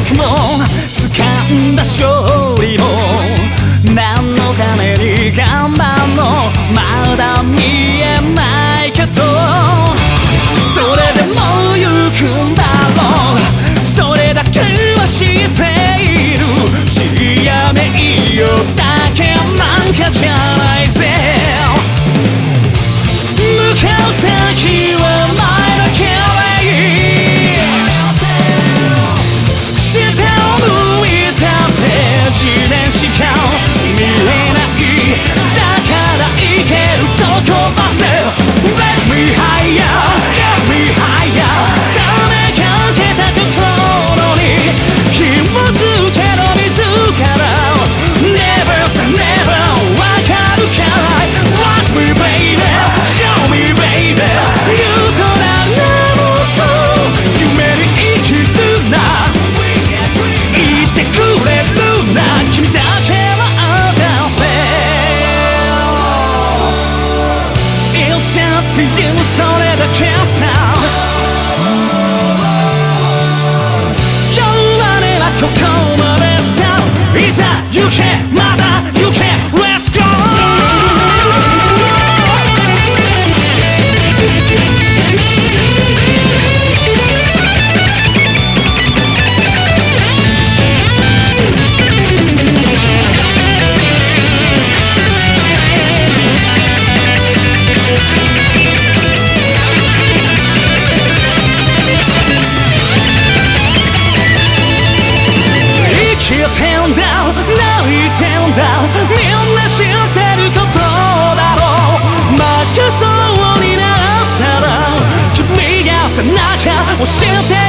僕も掴んだ勝利も何のために頑張んの？まだ見え言ってんだ泣いてんだみんな知ってることだろう。負けそうになったら君が背中を知って